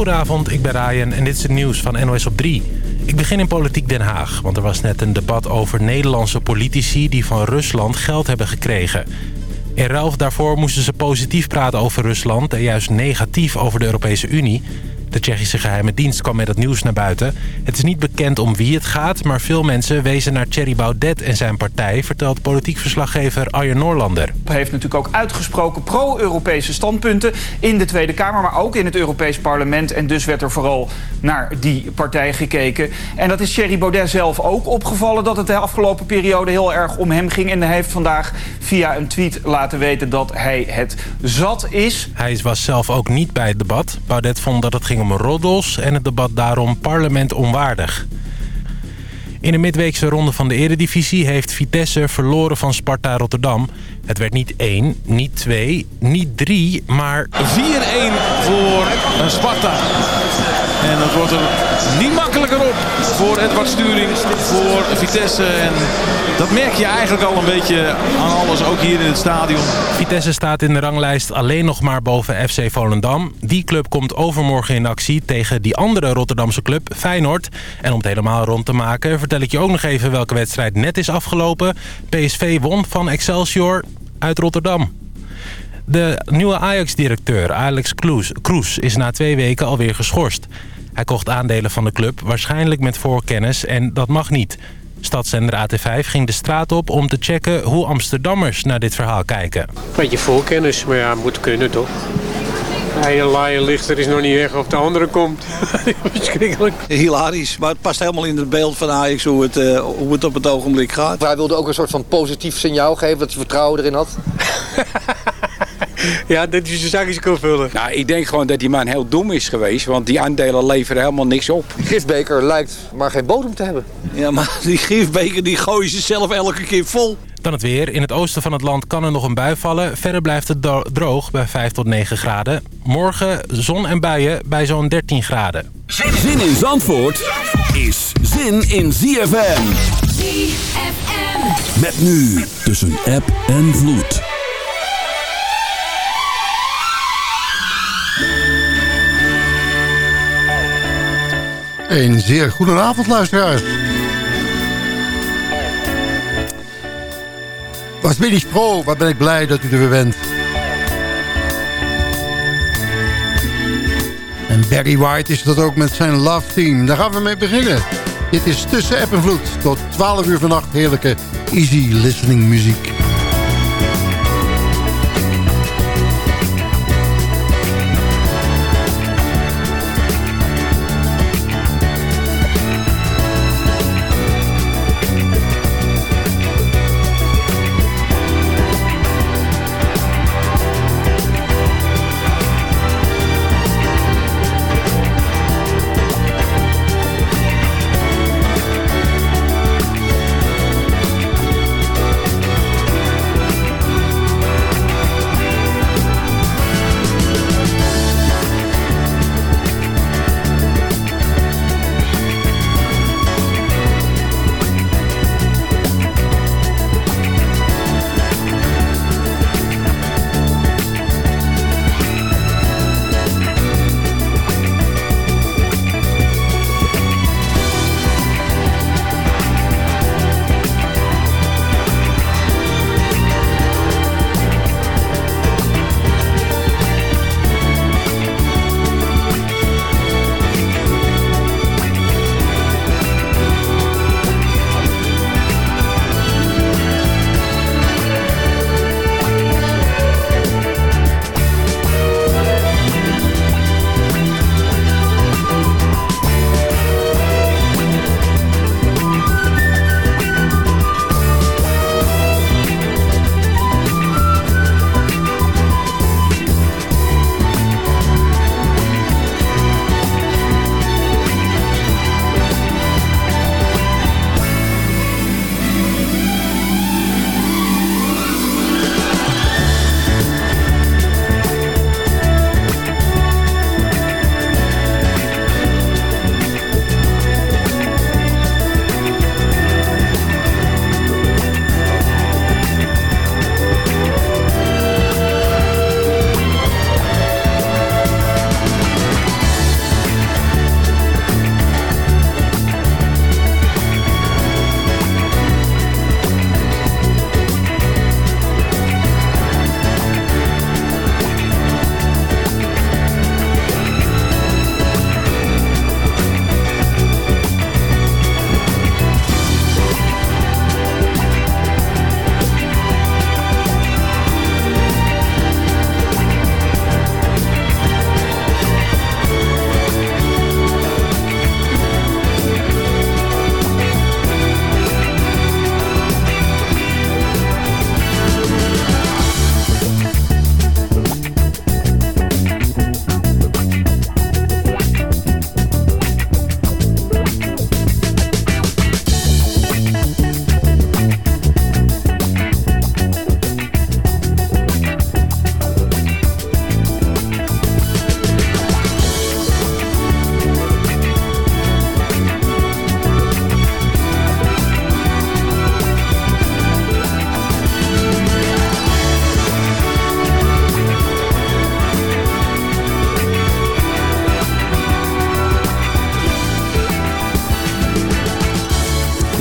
Goedenavond, ik ben Ryan en dit is het nieuws van NOS op 3. Ik begin in Politiek Den Haag, want er was net een debat over Nederlandse politici... die van Rusland geld hebben gekregen. In ruil daarvoor moesten ze positief praten over Rusland... en juist negatief over de Europese Unie... De Tsjechische geheime dienst kwam met het nieuws naar buiten. Het is niet bekend om wie het gaat, maar veel mensen wezen naar Thierry Baudet en zijn partij... vertelt politiek verslaggever Arjen Noorlander. Hij heeft natuurlijk ook uitgesproken pro-Europese standpunten in de Tweede Kamer... maar ook in het Europees Parlement. En dus werd er vooral naar die partij gekeken. En dat is Thierry Baudet zelf ook opgevallen... dat het de afgelopen periode heel erg om hem ging. En hij heeft vandaag via een tweet laten weten dat hij het zat is. Hij was zelf ook niet bij het debat. Baudet vond dat het ging om roddels en het debat daarom parlement onwaardig. In de midweekse ronde van de eredivisie heeft Vitesse verloren van Sparta Rotterdam. Het werd niet 1, niet 2, niet 3, maar... 4-1 voor Sparta. En dat wordt er niet makkelijker op voor Edward Sturing, voor Vitesse. En dat merk je eigenlijk al een beetje aan alles, ook hier in het stadion. Vitesse staat in de ranglijst alleen nog maar boven FC Volendam. Die club komt overmorgen in actie tegen die andere Rotterdamse club, Feyenoord. En om het helemaal rond te maken vertel ik je ook nog even welke wedstrijd net is afgelopen. PSV won van Excelsior uit Rotterdam. De nieuwe Ajax-directeur Alex Kroes is na twee weken alweer geschorst. Hij kocht aandelen van de club, waarschijnlijk met voorkennis, en dat mag niet. Stadszender AT5 ging de straat op om te checken hoe Amsterdammers naar dit verhaal kijken. Beetje voorkennis, maar ja, moet kunnen toch? Hij laaien lichter is nog niet weg of de andere komt. Verschrikkelijk. Hilarisch, maar het past helemaal in het beeld van Ajax hoe het, uh, hoe het op het ogenblik gaat. Hij wilde ook een soort van positief signaal geven dat hij vertrouwen erin had. ja, dat is een zakjes kan vullen. Nou, ik denk gewoon dat die man heel dom is geweest, want die aandelen leveren helemaal niks op. Die gifbeker lijkt maar geen bodem te hebben. Ja, maar die gifbeker die gooien ze zelf elke keer vol. Dan het weer. In het oosten van het land kan er nog een bui vallen. Verder blijft het droog bij 5 tot 9 graden. Morgen zon en buien bij zo'n 13 graden. Zin in Zandvoort is zin in ZFM. ZFM. Met nu tussen app en vloed. Een zeer goedenavond luisteraars. Was ik pro, wat ben ik blij dat u er weer bent. En Barry White is dat ook met zijn Love Team. Daar gaan we mee beginnen. Dit is Tussen App en Vloed. Tot 12 uur vannacht heerlijke easy listening muziek.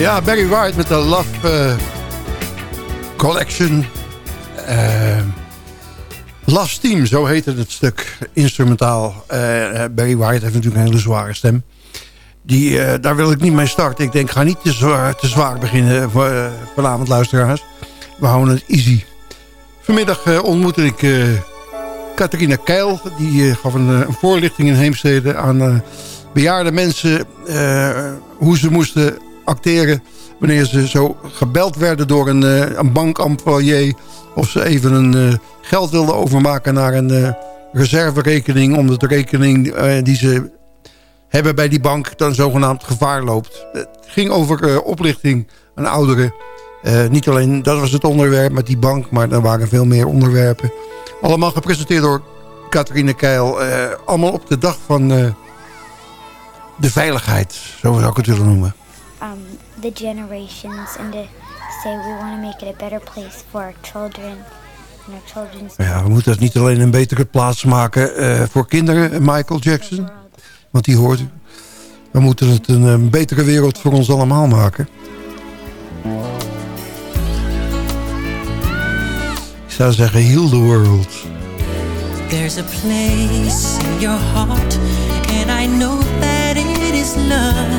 Ja, Barry White met de Love uh, Collection. Uh, Last Team, zo heette het stuk, instrumentaal. Uh, Barry White heeft natuurlijk een hele zware stem. Die, daar wil ik niet mee starten. Ik denk, ga niet te zwaar, te zwaar beginnen voor, vanavond, luisteraars. We houden het easy. Vanmiddag ontmoette ik Catharina Keil. Die gaf een, een, voorlichting in Heemstede aan bejaarde mensen... hoe ze moesten acteren wanneer ze zo gebeld werden door een, uh, een bankemployé... of ze even een uh, geld wilden overmaken naar een uh, reserverekening... omdat de rekening die ze hebben bij die bank dan zogenaamd gevaar loopt. Het ging over oplichting aan ouderen. niet alleen dat was het onderwerp met die bank... maar er waren veel meer onderwerpen. Allemaal gepresenteerd door Catharine Keil. allemaal op de dag van de veiligheid, zo zou ik het willen noemen. Um, the generations and to say we want to make it a better place for our children and our children's Ja, we moeten het niet alleen een betere plaats maken uh, voor kinderen, Michael Jackson. Want die hoort u. We moeten het een, een betere wereld voor ons allemaal maken. Ik zou zeggen, heal the world. There's a place in your heart And I know that it is love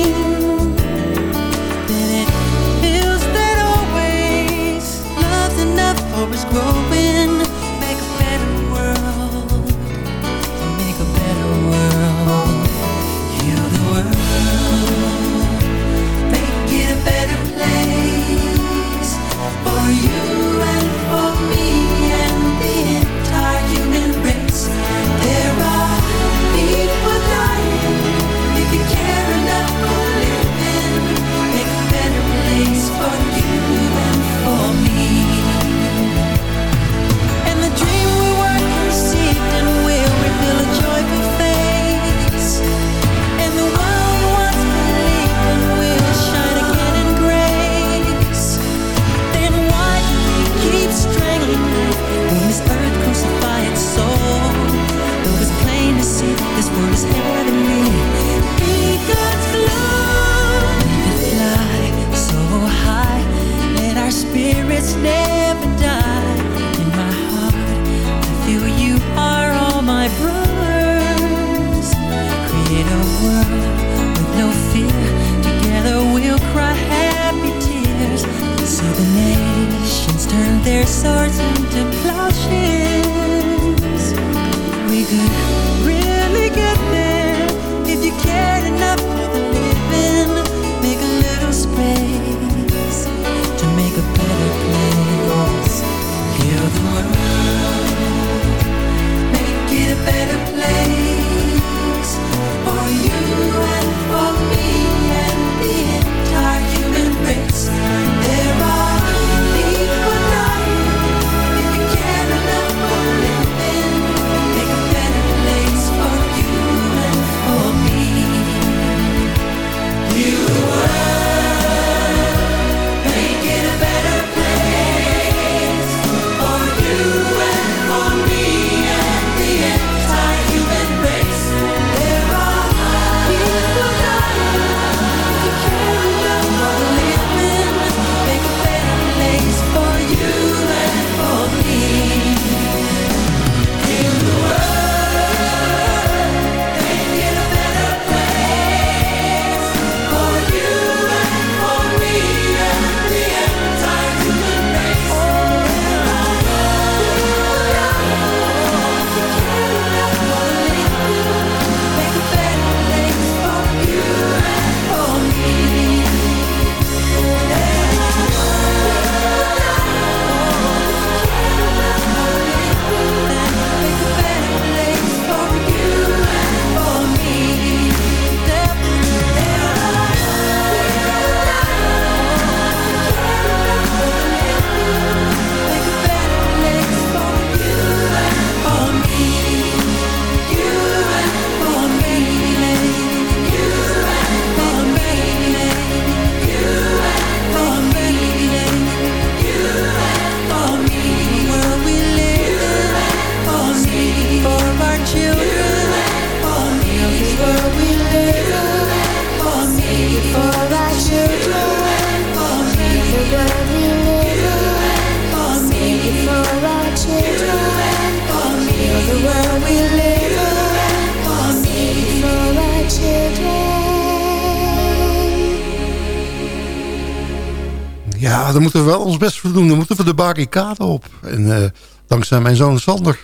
Ons best voor. Dan moeten we de barricade op. En eh, dankzij mijn zoon Sander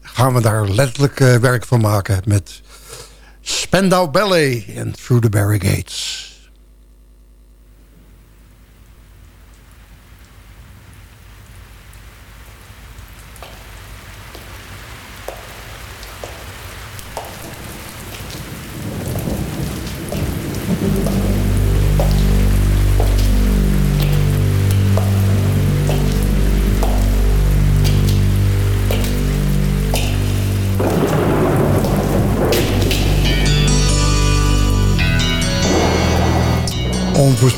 gaan we daar letterlijk eh, werk van maken. Met Spandau Ballet en Through the Barricades.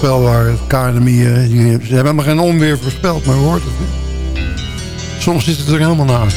Het KNMI, eh, ze hebben maar geen onweer voorspeld, maar hoort het. Soms zit het er helemaal naast.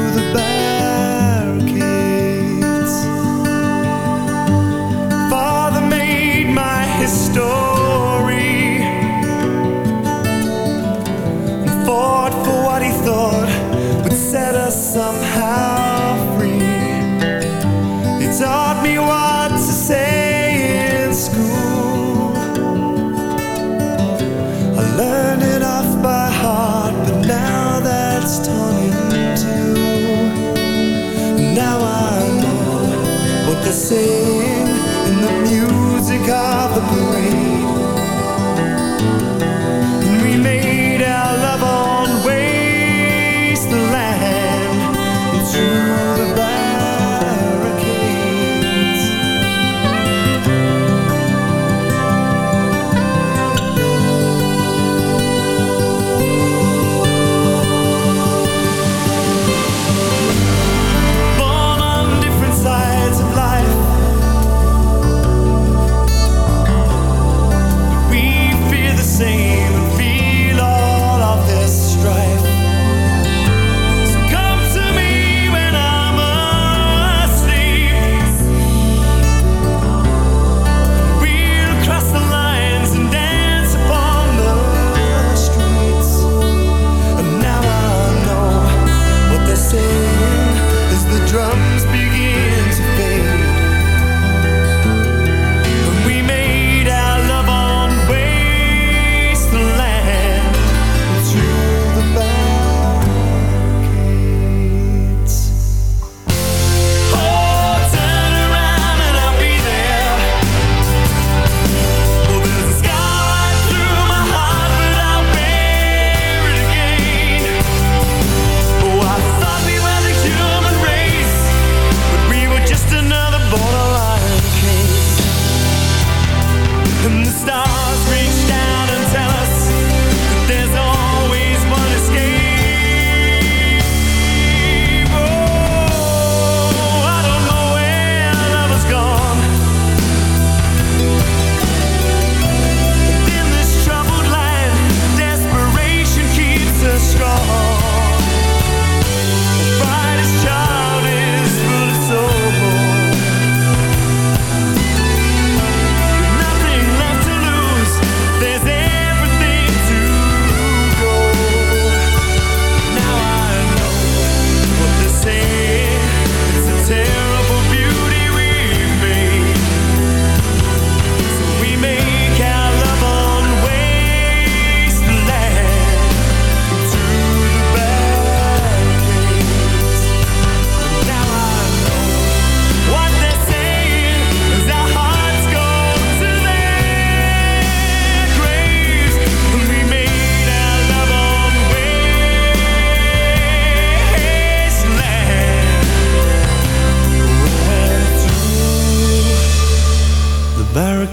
acontecer.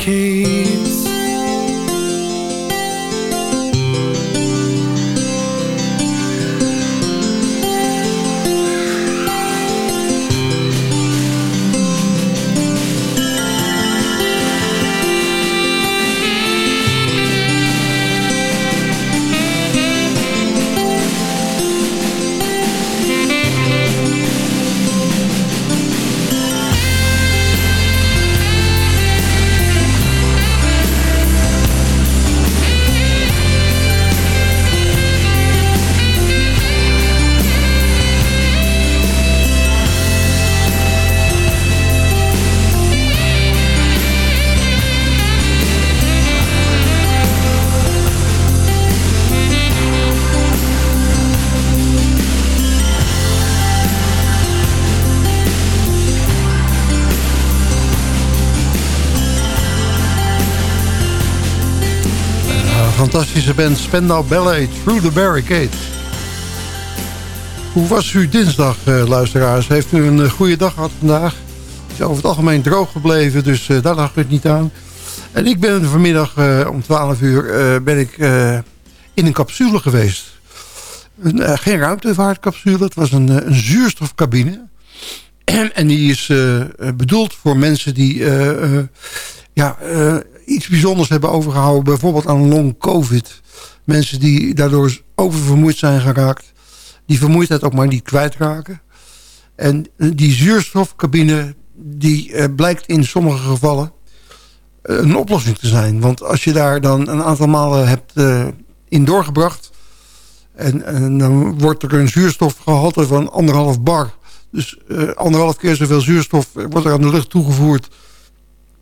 Barricades. Fantastische band Spendau Ballet Through the Barricade. Hoe was u dinsdag, uh, luisteraars? Heeft u een uh, goede dag gehad vandaag? Het is over het algemeen droog gebleven, dus uh, daar lag het niet aan. En ik ben vanmiddag om 12 uur ben ik in een capsule geweest. Een, geen ruimtevaartcapsule, het was een, een zuurstofcabine. en die is bedoeld voor mensen die ja, iets bijzonders hebben overgehouden. Bijvoorbeeld aan long covid. Mensen die daardoor oververmoeid zijn geraakt. Die vermoeidheid ook maar niet kwijtraken. En die zuurstofcabine die uh, blijkt in sommige gevallen uh, een oplossing te zijn. Want als je daar dan een aantal malen hebt uh, in doorgebracht... En, en, dan wordt er een zuurstofgehalte van anderhalf bar. Dus anderhalf keer zoveel zuurstof wordt er aan de lucht toegevoerd.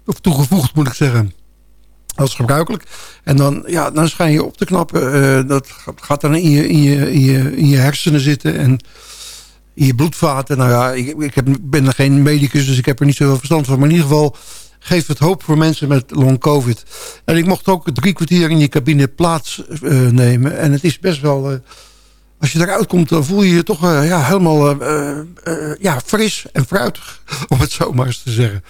Of toegevoegd moet ik zeggen als gebruikelijk. En dan, ja, dan schijn je op te knappen. Uh, dat gaat dan in je, in, je, in, je, in je hersenen zitten en in je bloedvaten. Nou ja, ik, ik heb, ben er geen medicus, dus ik heb er niet zoveel verstand van. Maar in ieder geval geeft het hoop voor mensen met long covid. En ik mocht ook drie kwartier in die cabine plaats uh, nemen. En het is best wel... Uh, als je eruit komt, dan voel je je toch ja, helemaal ja, fris en fruitig. Om het zo maar eens te zeggen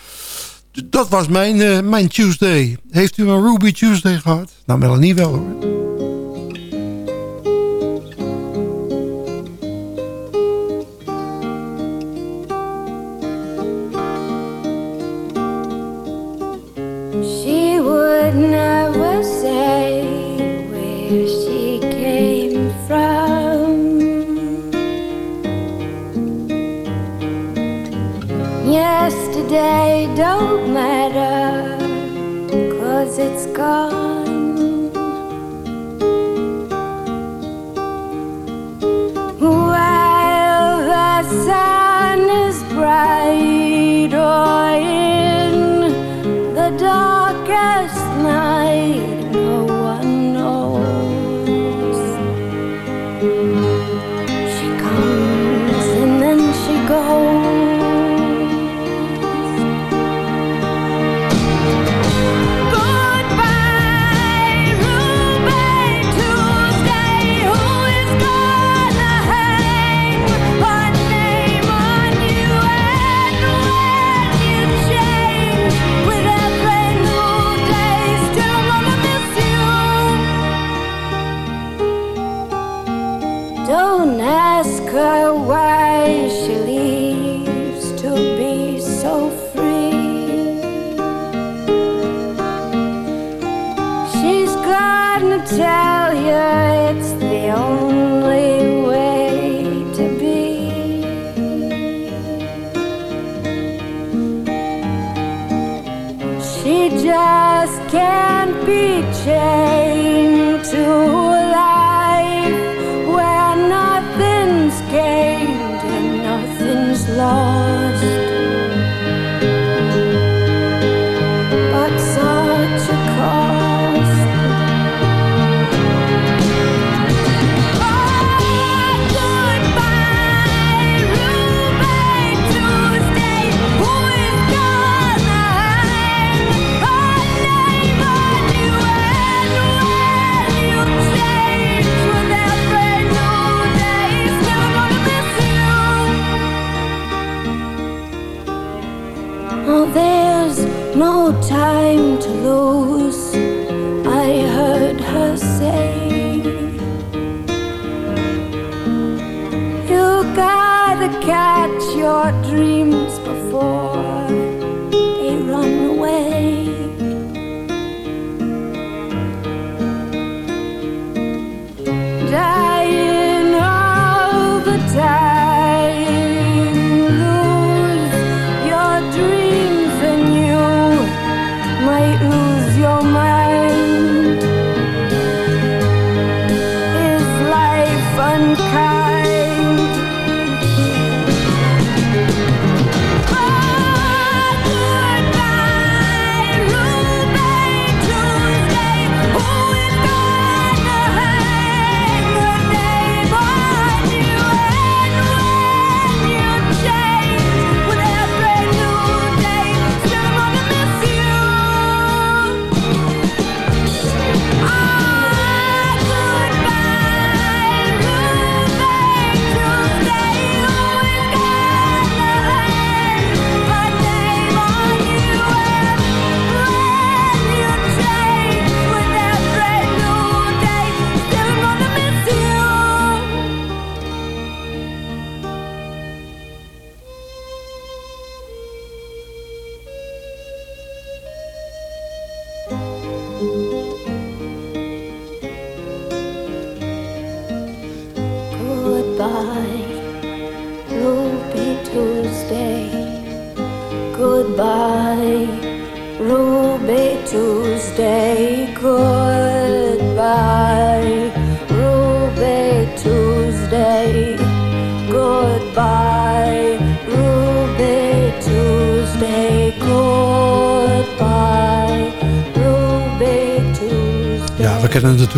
dat was mijn, uh, mijn Tuesday. Heeft u een Ruby Tuesday gehad? Nou, Melanie wel hoor. Yesterday don't matter, cause it's gone. While the sun is bright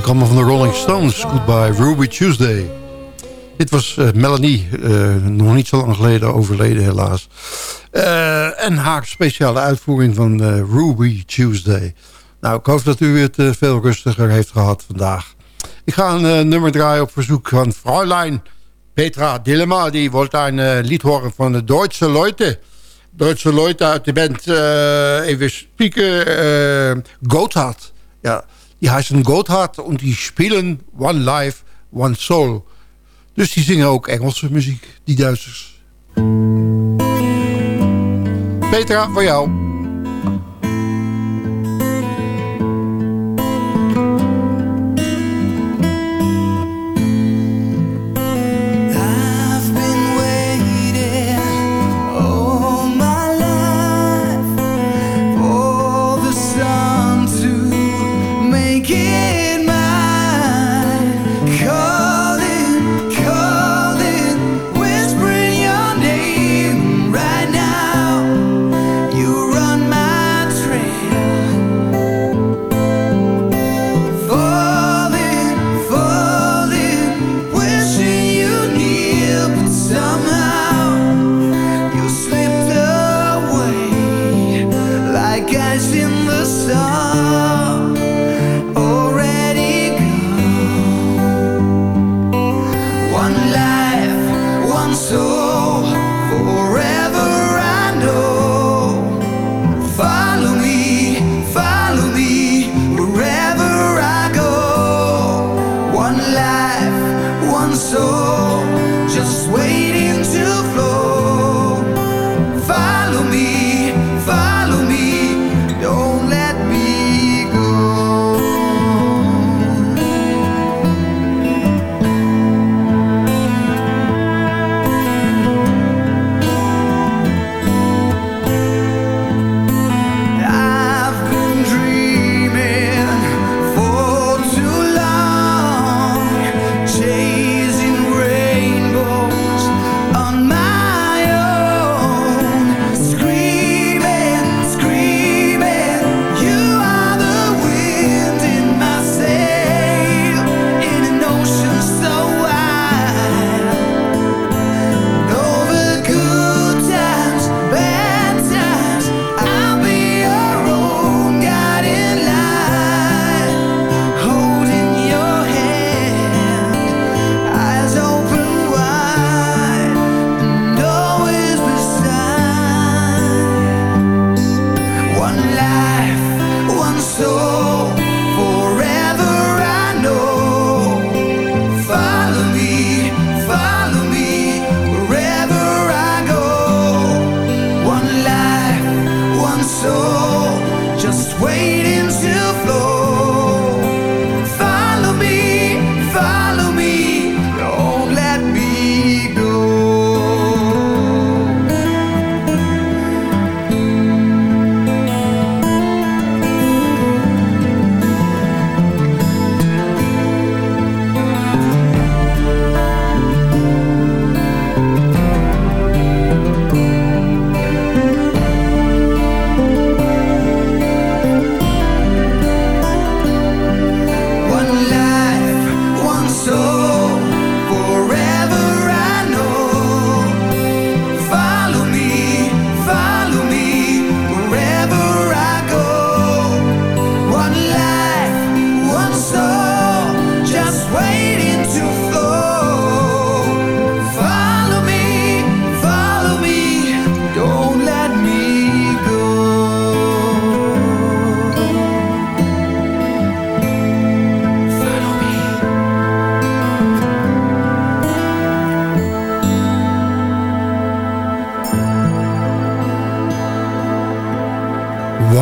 allemaal van de Rolling Stones. Goodbye, Ruby Tuesday. Dit was eh, Melanie, eh, nog niet zo lang geleden overleden helaas. Eh, en haar speciale uitvoering van Ruby Tuesday. Nou, ik hoop dat u het veel rustiger heeft gehad vandaag. Ik ga een nummer draaien op verzoek van Fräulein Petra Dillema. Die wil een lied horen van de Duitse Leute. Duitse Leute uit de band, even spieken, Gotthard. Ja, die heißen Gotthard en die spelen One Life, One Soul. Dus die zingen ook Engelse muziek, die Duitsers. Petra, voor jou.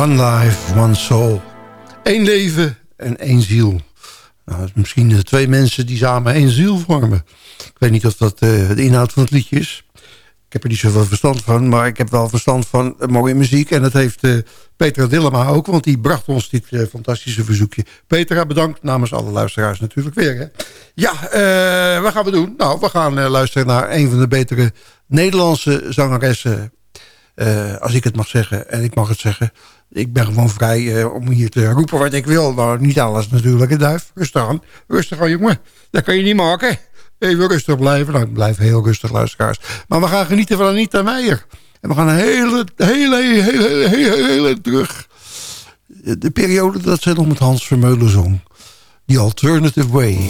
One life, one soul. Eén leven en één ziel. Nou, misschien de twee mensen die samen één ziel vormen. Ik weet niet of dat uh, de inhoud van het liedje is. Ik heb er niet zoveel verstand van, maar ik heb wel verstand van uh, mooie muziek. En dat heeft uh, Petra Dillema ook, want die bracht ons dit fantastische verzoekje. Petra, bedankt namens alle luisteraars natuurlijk weer. Hè? Ja, wat gaan we doen? Nou, we gaan luisteren naar een van de betere Nederlandse zangeressen als ik het mag zeggen, en ik mag het zeggen... ik ben gewoon vrij uh, om hier te roepen wat ik wil. Nou, niet alles natuurlijk, een duif. Rustig aan. Rustig aan, jongen. Dat kan je niet maken. Even rustig blijven. Nou, ik blijf heel rustig, luisteraars. Maar we gaan genieten van Anita Meijer. En we gaan een hele, hele, hele, hele, hele, hele terug. De periode dat ze nog met Hans Vermeulen zong. The Alternative Way.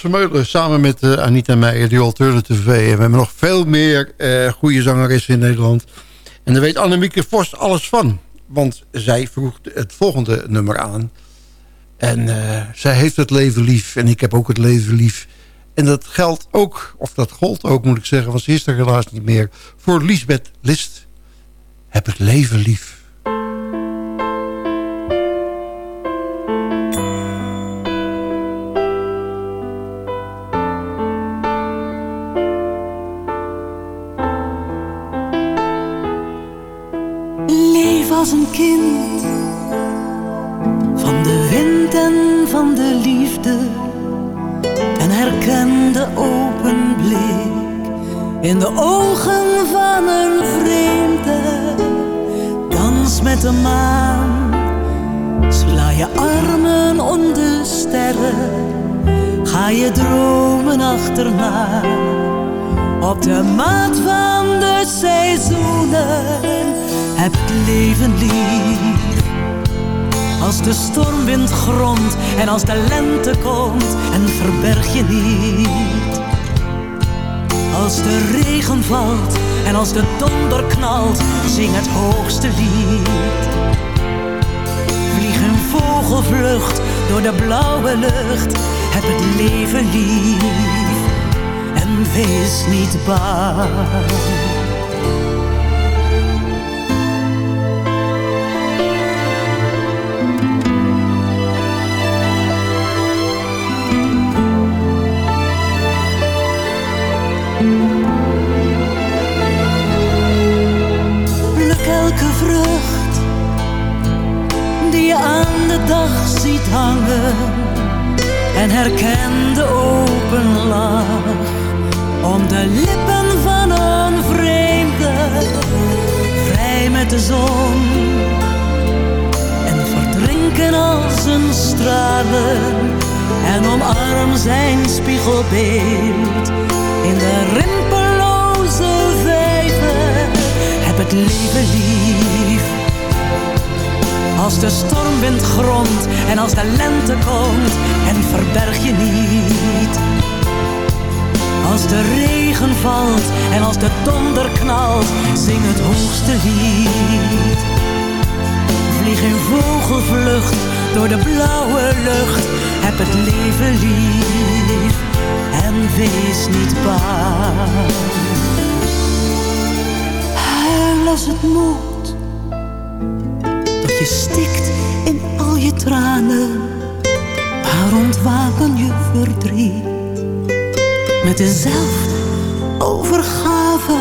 Vermeulen samen met uh, Anita Meijer, die Alternative V. En we hebben nog veel meer uh, goede zangeressen in Nederland. En daar weet Annemieke Vos alles van. Want zij vroeg het volgende nummer aan. En uh, zij heeft het leven lief. En ik heb ook het leven lief. En dat geldt ook, of dat gold ook moet ik zeggen... want ze is helaas niet meer... voor Lisbeth List. Heb het leven lief. Van de liefde en herken de open blik in de ogen van een vreemde. Dans met de maan, sla je armen om de sterren, ga je dromen achterna op de maat van de seizoenen. Heb het leven lief. Als de stormwind gromt en als de lente komt en verberg je niet. Als de regen valt en als de donder knalt, zing het hoogste lied. Vlieg in vogelvlucht door de blauwe lucht, heb het leven lief en wees niet bang. Dag ziet hangen en herken de open lach om de lippen van een vreemde. Vrij met de zon en verdrinken als een stralen en omarm zijn spiegelbeeld in de rimpeloze vijver. Heb het leven lief. Als de stormwind gromt en als de lente komt en verberg je niet. Als de regen valt en als de donder knalt, zing het hoogste lied. Vlieg in vogelvlucht door de blauwe lucht, heb het leven lief en wees niet bang. Huil als het dat je stikt in al je tranen, maar ontwapen je verdriet met dezelfde overgave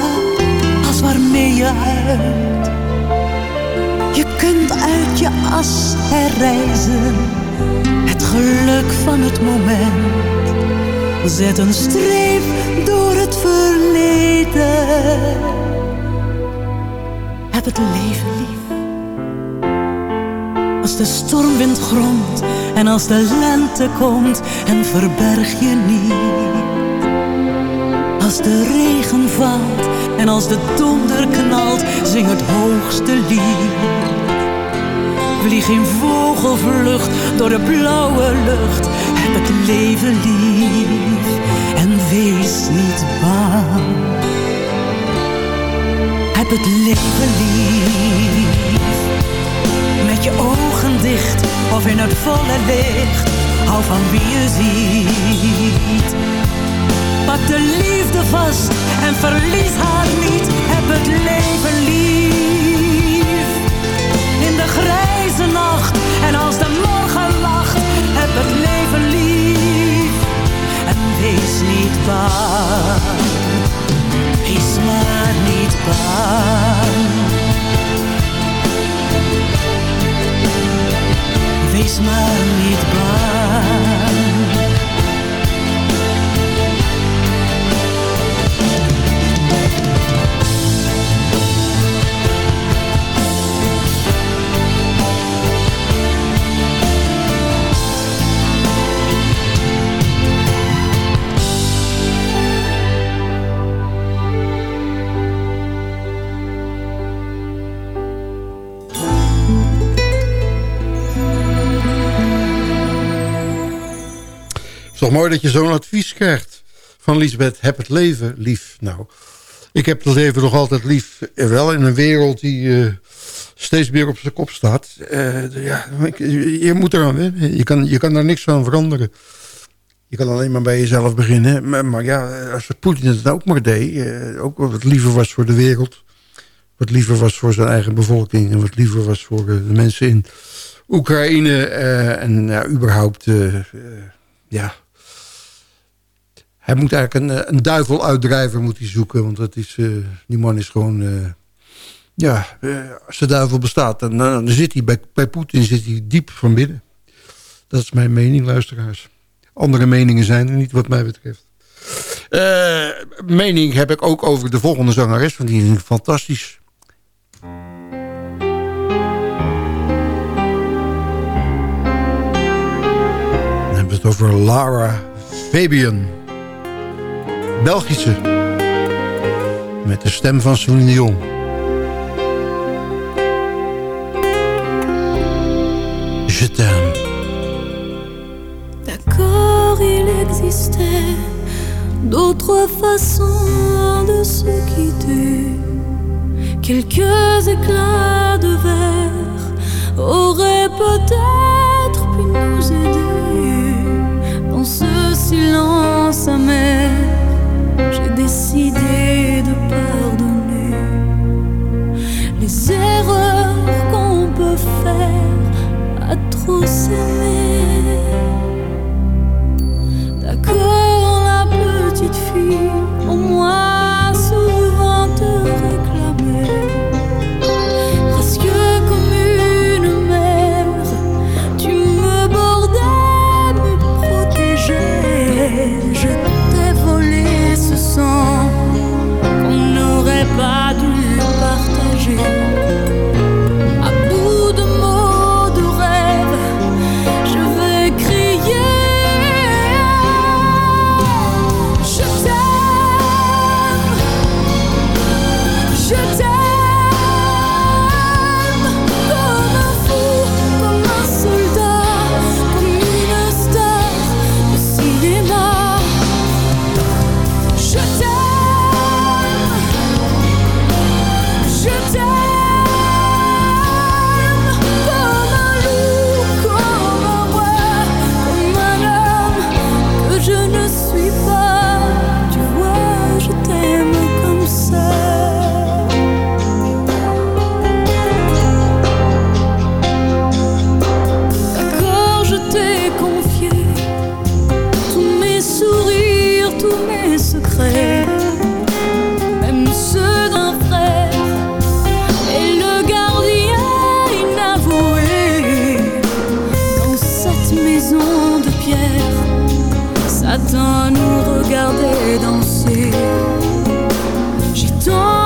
als waarmee je huilt. Je kunt uit je as herreizen, het geluk van het moment. Zet een streep door het verleden. Heb het leven lief. De stormwind gromt en als de lente komt en verberg je niet. Als de regen valt en als de donder knalt, zing het hoogste lied. Vlieg in vogelvlucht door de blauwe lucht, heb het leven lief en wees niet bang. Heb het leven lief, met je ogen dicht of in het volle licht, hou van wie je ziet. Pak de liefde vast en verlies haar niet. Heb het leven lief. In de grijze nacht en als de morgen lacht. Heb het leven lief. En wees niet bang. Wees maar niet bang. Wees maar niet bang. Toch mooi dat je zo'n advies krijgt van Lisbeth. Heb het leven lief. Nou, ik heb het leven nog altijd lief. Eh, Wel in een wereld die eh, steeds meer op zijn kop staat. Eh, ja, je moet eraan wennen. Je kan, je kan daar niks van veranderen. Je kan alleen maar bij jezelf beginnen. Maar, ja, als Poetin het ook maar deed. ook wat liever was voor de wereld. wat liever was voor zijn eigen bevolking... en wat liever was voor de mensen in Oekraïne en ja, überhaupt... ja, hij moet eigenlijk een, een duivel uitdrijver moet hij zoeken. Want dat is, die man is gewoon... ja, als de duivel bestaat, dan, zit hij bij, bij Poetin zit hij diep van binnen. Dat is mijn mening, luisteraars. Andere meningen zijn er niet, wat mij betreft. Mening heb ik ook over de volgende zangeres, want die is fantastisch. Dan hebben we het over Lara Fabian. Belgische. Met de stem van Celine. Je t'aime. D'accord, il existait d'autres façons de se quitter. Quelques éclats de verre auraient peut-être to me. De pierre, Satan nous regardait danser. J'ai tant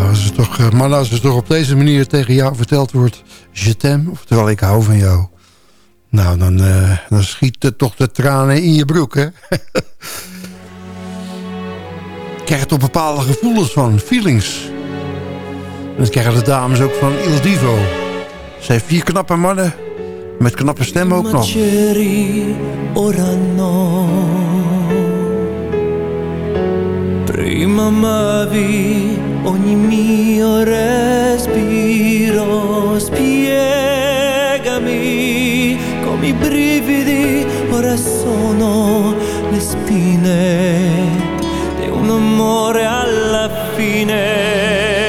als het toch, eh, als het toch op deze manier tegen jou verteld wordt... je t'aime, oftewel ik hou van jou... nou, dan, eh, dan schiet het toch de tranen in je broek, hè? Je krijgt er bepaalde gevoelens van, feelings. Dat krijgen de dames ook van Il Divo. Ze vier knappe mannen. Met knappe stem ook nog. Prima ogni mio respiro. Spiegami come i brividi ora sono le spine di un amore alla fine.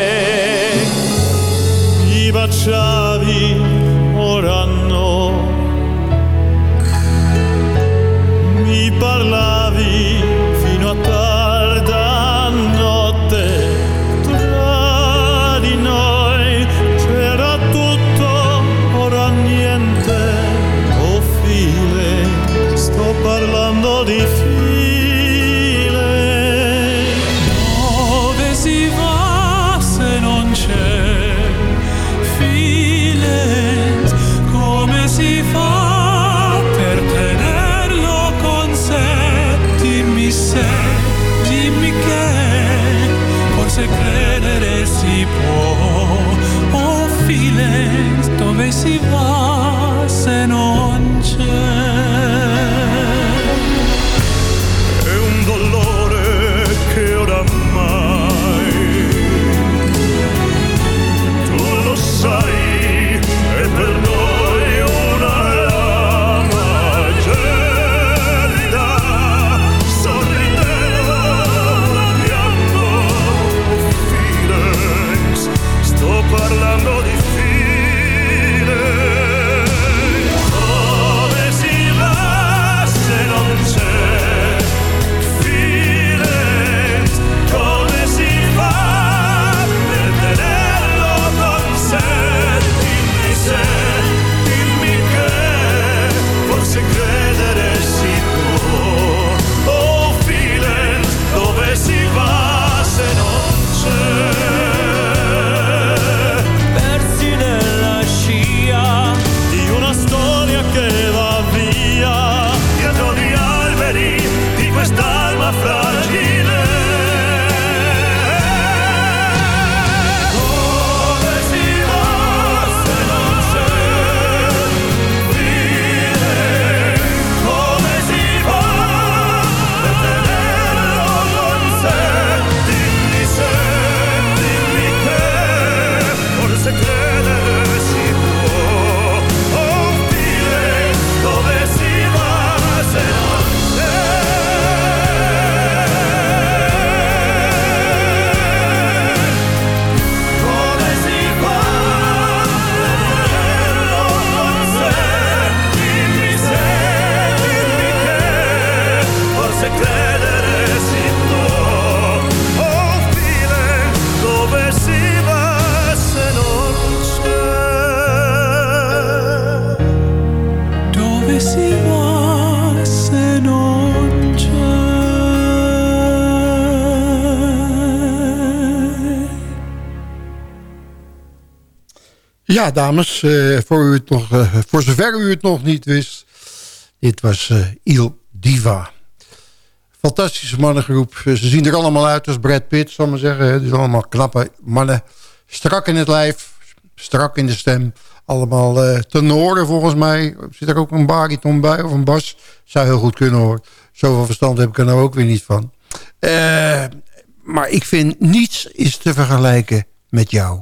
Ja, dames, eh, voor, u het nog, eh, voor zover u het nog niet wist. Dit was eh, Il Diva. Fantastische mannengroep. Ze zien er allemaal uit als Brad Pitt, zal ik maar zeggen. Is allemaal knappe mannen. Strak in het lijf, strak in de stem. Allemaal tenoren volgens mij. Zit er ook een bariton bij of een bas? Zou heel goed kunnen hoor. Zoveel verstand heb ik er nou ook weer niet van. Maar ik vind niets is te vergelijken met jou.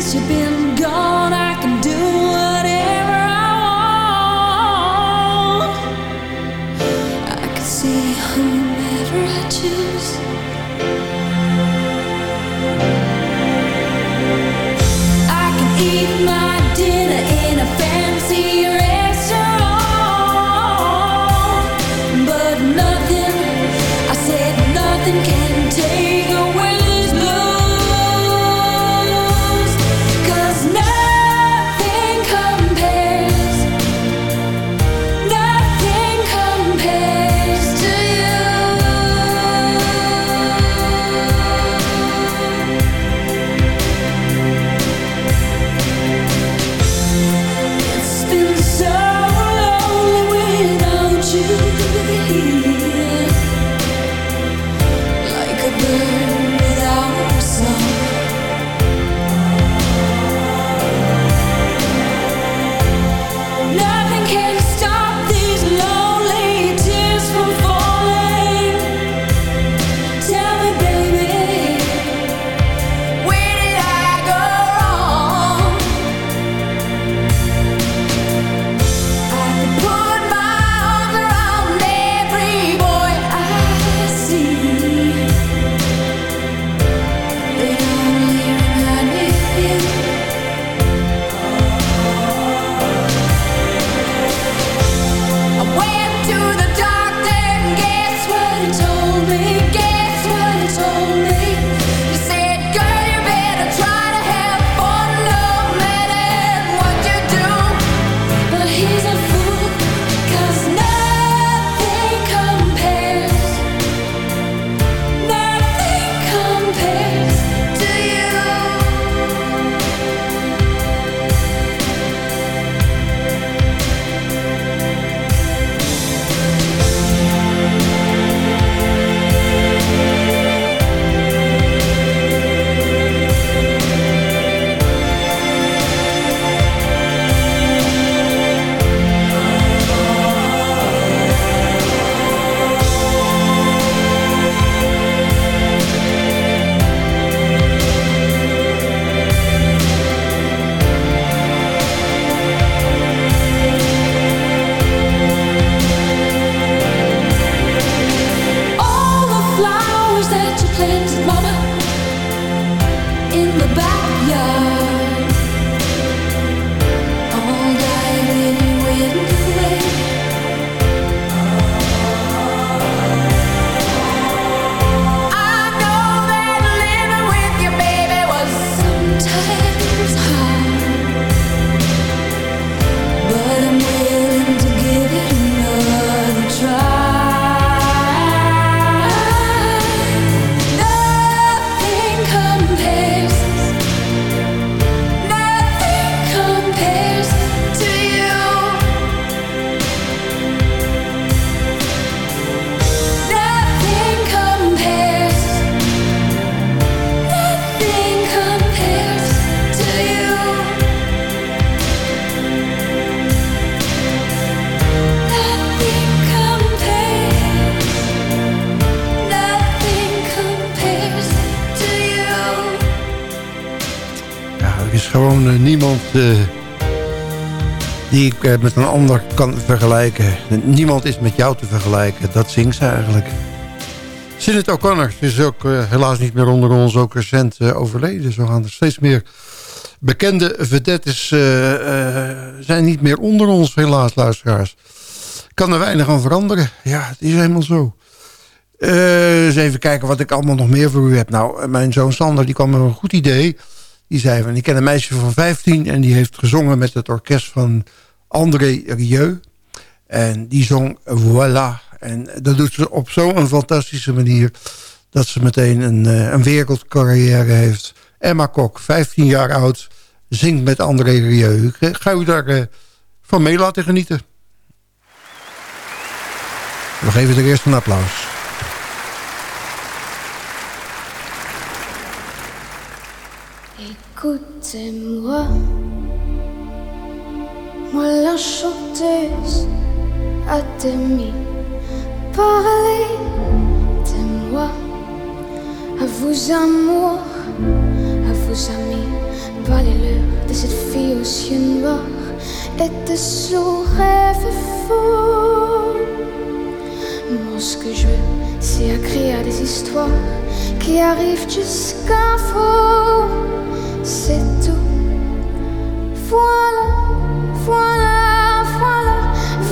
Since you've been gone, I can do whatever I want. I can see whomever I choose. Eh, met een ander kan vergelijken. Niemand is met jou te vergelijken. Dat zingt ze eigenlijk. Sinead O'Connor is ook helaas niet meer onder ons, ook recent overleden. Zo gaan er steeds meer bekende vedettes zijn niet meer onder ons, helaas, luisteraars. Kan er weinig aan veranderen. Ja, het is helemaal zo. eens even kijken wat ik allemaal nog meer voor u heb. Nou, mijn zoon Sander die kwam met een goed idee. Die zei van, ik ken een meisje van 15 en die heeft gezongen met het orkest van André Rieu. En die zong Voilà. En dat doet ze op zo'n fantastische manier dat ze meteen een, eh, een wereldcarrière heeft. Emma Kok, 15 jaar oud, zingt met André Rieu. Eh, ga u daar uh, van mee laten genieten. We geven er eerst een applaus. Écoutez-moi, moi la chanteuse à demi. Parlez de moi, à vos amours, à vos amis. Parlez-leur de cette fille aux yeux noirs et de son rêve faux. Moi, ce que je veux, c'est écrire des histoires qui arrivent jusqu'à vous c'est tout. Voilà, voilà, voilà,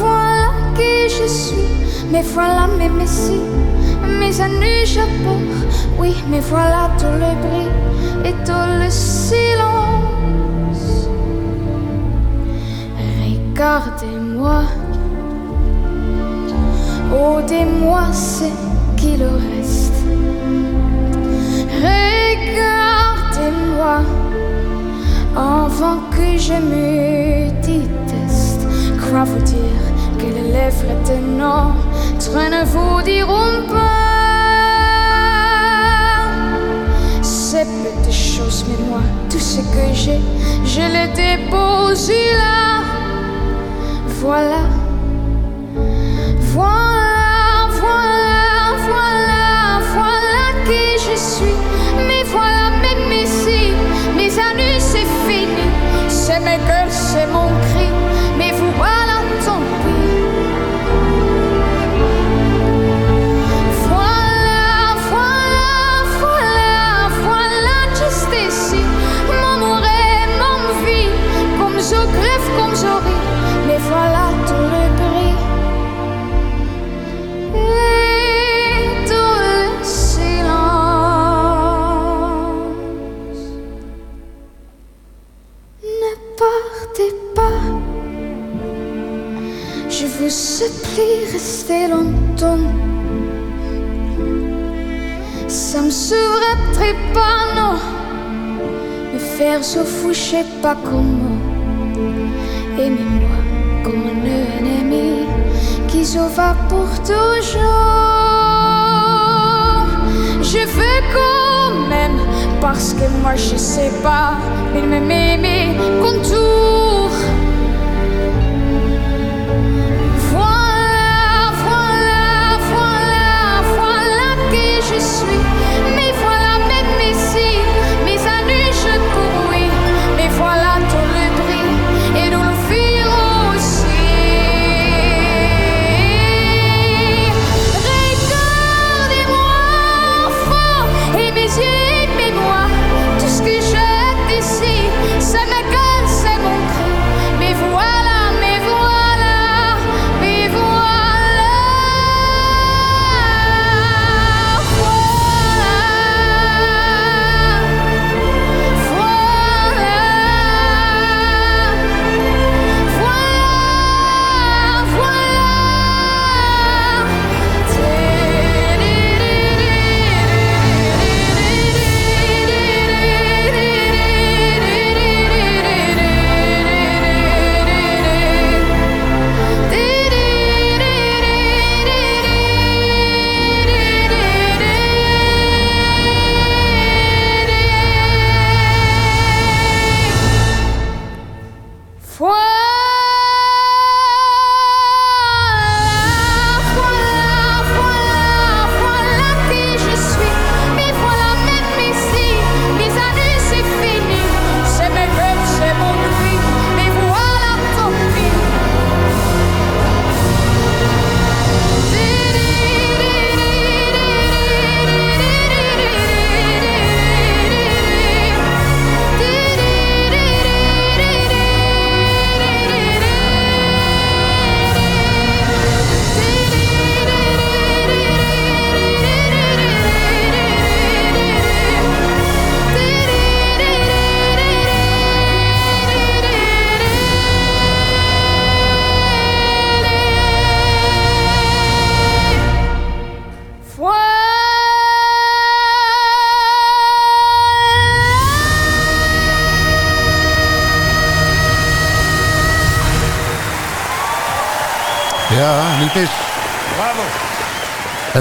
voilà qui je suis. Mais voilà mes messies, mes années chapeaux. Oui, mais voilà tout le bruit et tout le silence. Regardez-moi, oh, moi ce qu'il reste. Regardez-moi avant que je me déteste. Crois vous dire que les lèvres de notre ne vous diront pas ces petites choses, mais moi, tout ce que j'ai, je le dépose là. Voilà, voilà, mais que c'est mon cri. Me faire se foucher pas comment. Aimez-moi comme un ennemi qui se va pour toujours. Je veux quand même, parce que moi je sais pas, il me met mes contours. Voilà, voilà, voilà, voilà qui je suis.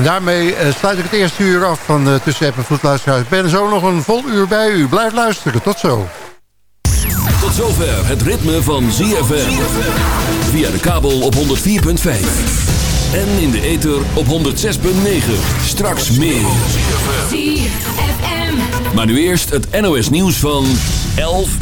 Daarmee eh, sluit ik het eerste uur af van uh, Tussen App en Voetluisteraars. Ik ben zo nog een vol uur bij u. Blijf luisteren. Tot zo. Tot zover het ritme van ZFM. Via de kabel op 104.5. En in de ether op 106.9. Straks meer. Maar nu eerst het NOS nieuws van 11 uur.